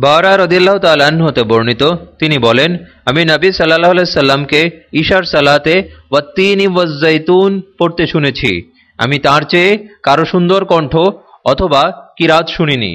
বারা রদিল্লাহ তালাহ হতে বর্ণিত। তিনি বলেন, আমি নবী সাল্লাহ সাল্লামকে ঈশার সালাতে ওয়াত্তিনি ওয়াজ্জাইতুন পড়তে শুনেছি। আমি তার চেয়ে কারও সুন্দর কণ্ঠ অথবা কিরাত শুনিনি।